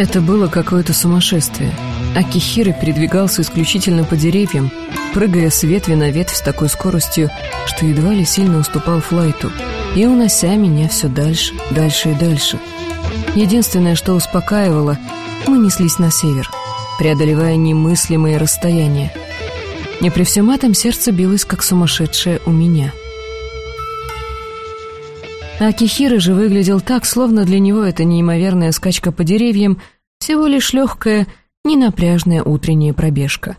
Это было какое-то сумасшествие. Акихиры передвигался исключительно по деревьям, прыгая с ветви на ветвь с такой скоростью, что едва ли сильно уступал флайту, и унося меня все дальше, дальше и дальше. Единственное, что успокаивало, мы неслись на север, преодолевая немыслимые расстояния. И при всем этом сердце билось, как сумасшедшее у меня. Акихира же выглядел так, словно для него эта неимоверная скачка по деревьям всего лишь легкая, ненапряжная утренняя пробежка.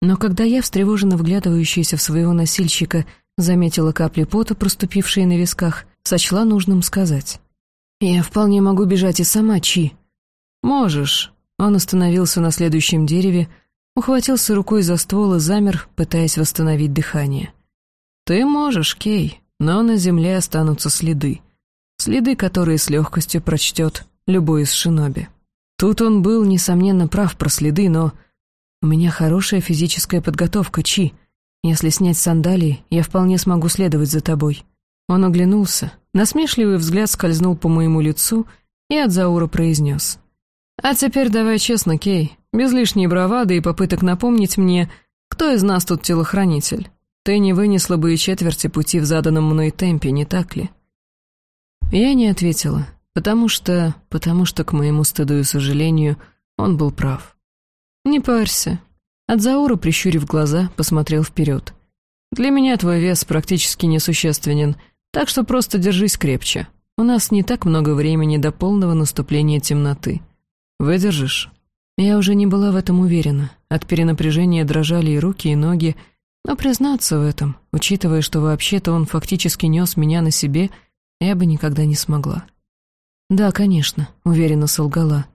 Но когда я, встревоженно вглядывающаяся в своего носильщика, заметила капли пота, проступившие на висках, сочла нужным сказать. «Я вполне могу бежать и сама, Чи». «Можешь». Он остановился на следующем дереве, ухватился рукой за ствол и замер, пытаясь восстановить дыхание. «Ты можешь, Кей, но на земле останутся следы. Следы, которые с легкостью прочтет любой из шиноби. Тут он был, несомненно, прав про следы, но... У меня хорошая физическая подготовка, Чи. Если снять сандалии, я вполне смогу следовать за тобой». Он оглянулся, насмешливый взгляд скользнул по моему лицу, и Адзаура произнес. «А теперь давай честно, Кей, без лишней бравады и попыток напомнить мне, кто из нас тут телохранитель. Ты не вынесла бы и четверти пути в заданном мной темпе, не так ли?» Я не ответила, потому что, потому что, к моему стыду и сожалению, он был прав. «Не парься». Адзаура, прищурив глаза, посмотрел вперед. «Для меня твой вес практически несущественен, так что просто держись крепче. У нас не так много времени до полного наступления темноты. Выдержишь?» Я уже не была в этом уверена. От перенапряжения дрожали и руки, и ноги, но признаться в этом, учитывая, что вообще-то он фактически нес меня на себе, я бы никогда не смогла. «Да, конечно», — уверенно солгала.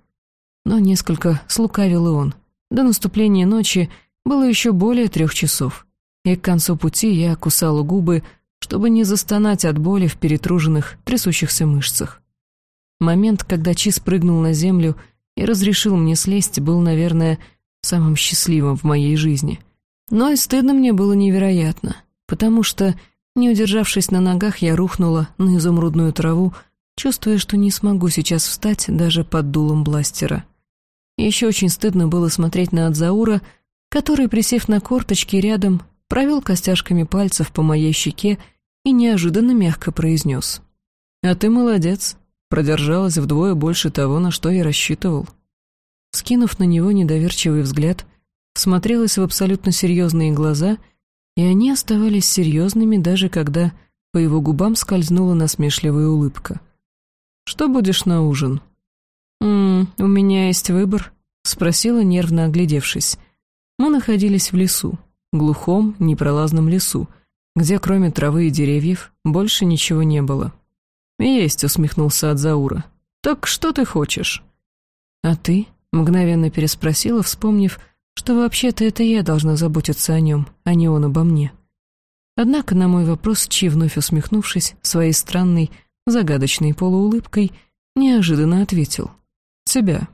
Но несколько слукавил и он. До наступления ночи было еще более трех часов, и к концу пути я кусала губы, чтобы не застонать от боли в перетруженных, трясущихся мышцах. Момент, когда Чи спрыгнул на землю — и разрешил мне слезть, был, наверное, самым счастливым в моей жизни. Но и стыдно мне было невероятно, потому что, не удержавшись на ногах, я рухнула на изумрудную траву, чувствуя, что не смогу сейчас встать даже под дулом бластера. Еще очень стыдно было смотреть на Адзаура, который, присев на корточки рядом, провел костяшками пальцев по моей щеке и неожиданно мягко произнес. «А ты молодец продержалась вдвое больше того, на что я рассчитывал. Скинув на него недоверчивый взгляд, всмотрелась в абсолютно серьезные глаза, и они оставались серьезными, даже когда по его губам скользнула насмешливая улыбка. «Что будешь на ужин?» «М «У меня есть выбор», — спросила, нервно оглядевшись. Мы находились в лесу, глухом, непролазном лесу, где кроме травы и деревьев больше ничего не было. «Есть», — усмехнулся Адзаура. «Так что ты хочешь?» «А ты?» — мгновенно переспросила, вспомнив, что вообще-то это я должна заботиться о нем, а не он обо мне. Однако на мой вопрос Чи, вновь усмехнувшись своей странной, загадочной полуулыбкой, неожиданно ответил. «Тебя».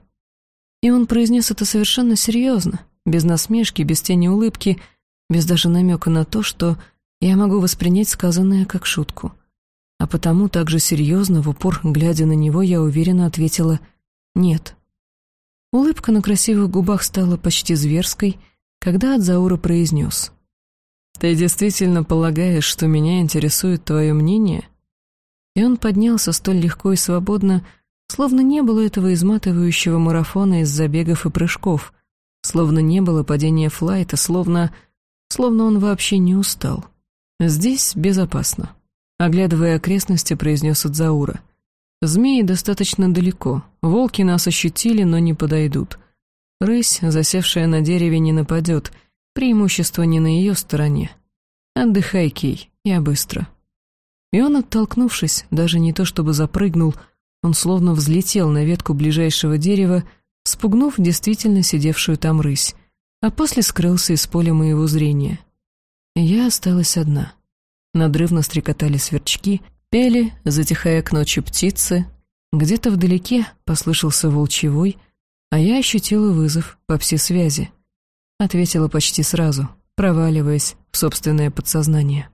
И он произнес это совершенно серьезно, без насмешки, без тени улыбки, без даже намека на то, что я могу воспринять сказанное как шутку — а потому также серьезно, в упор, глядя на него, я уверенно ответила «нет». Улыбка на красивых губах стала почти зверской, когда Адзаура произнес «Ты действительно полагаешь, что меня интересует твое мнение?» И он поднялся столь легко и свободно, словно не было этого изматывающего марафона из забегов и прыжков, словно не было падения флайта, словно... словно он вообще не устал. Здесь безопасно. Оглядывая окрестности, произнес Адзаура. «Змеи достаточно далеко. Волки нас ощутили, но не подойдут. Рысь, засевшая на дереве, не нападет. Преимущество не на ее стороне. Отдыхай, Кей, я быстро». И он, оттолкнувшись, даже не то чтобы запрыгнул, он словно взлетел на ветку ближайшего дерева, спугнув действительно сидевшую там рысь, а после скрылся из поля моего зрения. Я осталась одна — Надрывно стрекотали сверчки, пели, затихая к ночи птицы. Где-то вдалеке послышался волчевой, а я ощутила вызов по связи. Ответила почти сразу, проваливаясь в собственное подсознание.